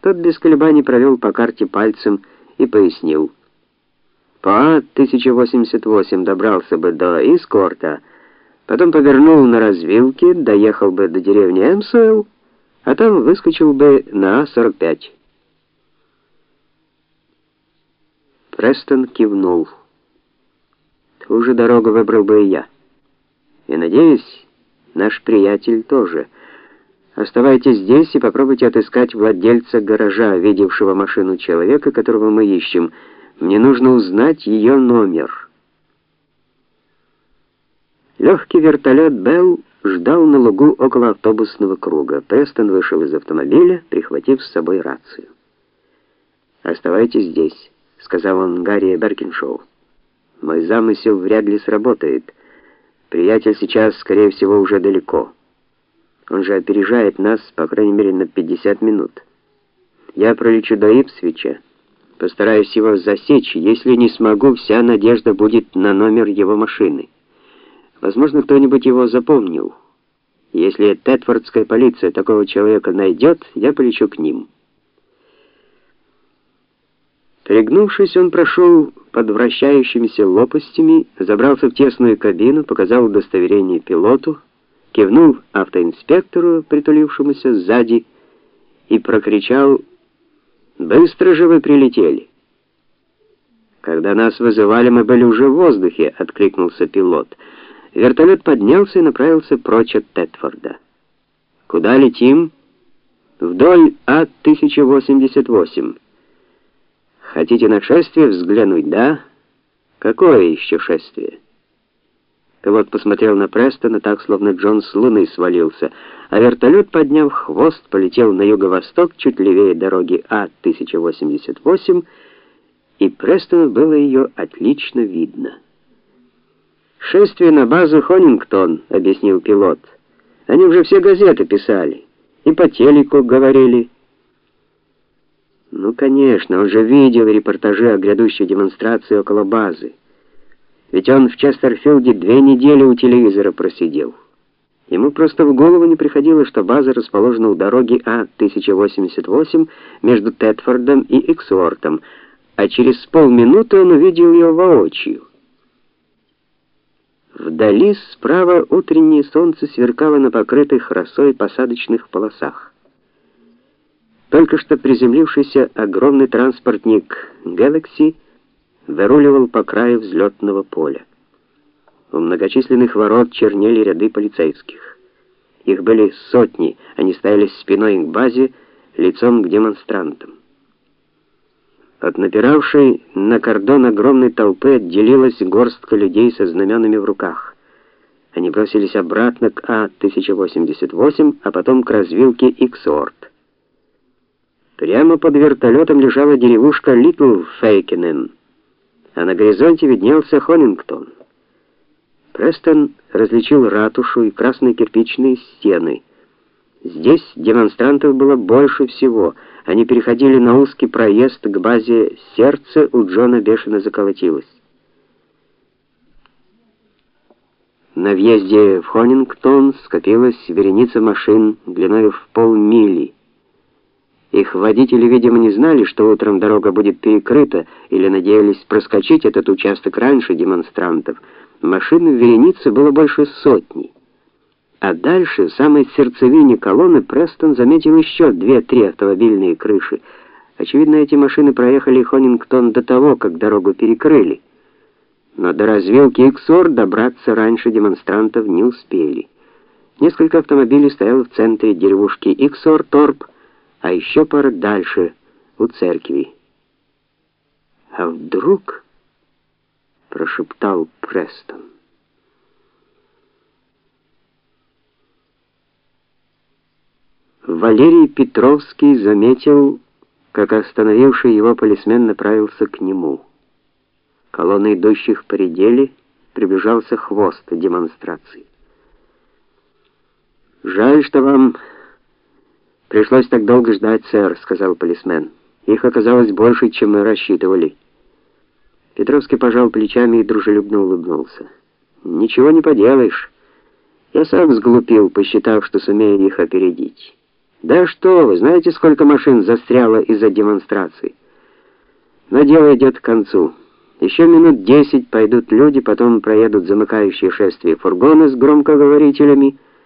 Тот без колебаний провел по карте пальцем и пояснил. По 1088 добрался бы до Искорта, потом повернул на развилке, доехал бы до деревни Эмсуэлл, а там выскочил бы на А45. Престон кивнул. Ту же дорогу выбрал бы и я. И надеюсь, наш приятель тоже. Оставайтесь здесь и попробуйте отыскать владельца гаража, видевшего машину человека, которого мы ищем. Мне нужно узнать ее номер. Легкий вертолет Белл ждал на лугу около автобусного круга. Престон вышел из автомобиля, прихватив с собой рацию. "Оставайтесь здесь", сказал он Гарри Беркиншоу. "Мой замысел вряд ли сработает. Приятель сейчас, скорее всего, уже далеко. Он же опережает нас, по крайней мере, на 50 минут. Я пролечу до Ипсвича, постараюсь его засечь. Если не смогу, вся надежда будет на номер его машины. Возможно, кто-нибудь его запомнил. Если Тетфордская полиция такого человека найдет, я полечу к ним. Пригнувшись, он прошел под вращающимися лопастями, забрался в тесную кабину, показал удостоверение пилоту, кивнул автоинспектору, притулившемуся сзади, и прокричал: "Быстро же вы прилетели!" Когда нас вызывали, мы были уже в воздухе, откликнулся пилот. Вертолет поднялся и направился прочь от Тетфорда. Куда летим? Вдоль А-1088. Хотите на шествие взглянуть, да? Какое еще шествие? Пилот посмотрел на Престона так, словно Джон с луны свалился, а вертолет, подняв хвост, полетел на юго-восток, чуть левее дороги А-1088, и Престону было ее отлично видно. «Шествие на базу Хонингтон», — объяснил пилот. «Они уже все газеты писали, и по телеку говорили». Ну, конечно, он же видел репортажи о грядущей демонстрации около базы. Ведь он в Честерфилде две недели у телевизора просидел. Ему просто в голову не приходило, что база расположена у дороги А-1088 между Тетфордом и Эксуортом, а через полминуты он увидел ее воочию. Вдали справа утреннее солнце сверкало на покрытых росой посадочных полосах. Только что приземлившийся огромный транспортник Galaxy выруливал по краю взлетного поля. У многочисленных ворот чернели ряды полицейских. Их были сотни, они стояли спиной к базе, лицом к демонстрантам. От напиравшей на кордон огромной толпы отделилась горстка людей со знаменами в руках. Они бросились обратно к А-1088, а потом к развилке Иксорт. Прямо под вертолетом лежала деревушка Литл Фейкенен, а на горизонте виднелся Хонингтон. Престон различил ратушу и красные кирпичные стены. Здесь демонстрантов было больше всего. Они переходили на узкий проезд к базе. Сердце у Джона бешено заколотилось. На въезде в Хонингтон скопилась вереница машин длиной в полмили. Их водители, видимо, не знали, что утром дорога будет перекрыта, или надеялись проскочить этот участок раньше демонстрантов. Машин в веренице было больше сотни. А дальше, в самой сердцевине колонны, Престон заметил еще две-три автомобильные крыши. Очевидно, эти машины проехали Хонингтон до того, как дорогу перекрыли. Но до развилки Иксор добраться раньше демонстрантов не успели. Несколько автомобилей стояло в центре деревушки Иксор-Торп, а еще пара дальше, у церкви. А вдруг прошептал Престон. Валерий Петровский заметил, как остановивший его полисмен направился к нему. Колонна идущих по ределе приближался хвост демонстрации. Жаль, что вам Пришлось так долго ждать, сэр, сказал полисмен. Их оказалось больше, чем мы рассчитывали. Петровский пожал плечами и дружелюбно улыбнулся. Ничего не поделаешь. Я сам сглупил, посчитав, что сумею их опередить. Да что вы, знаете, сколько машин застряло из-за демонстраций? Но дело идет к концу. Еще минут десять пойдут люди, потом проедут замыкающие шествие фургоны с громкоговорителями.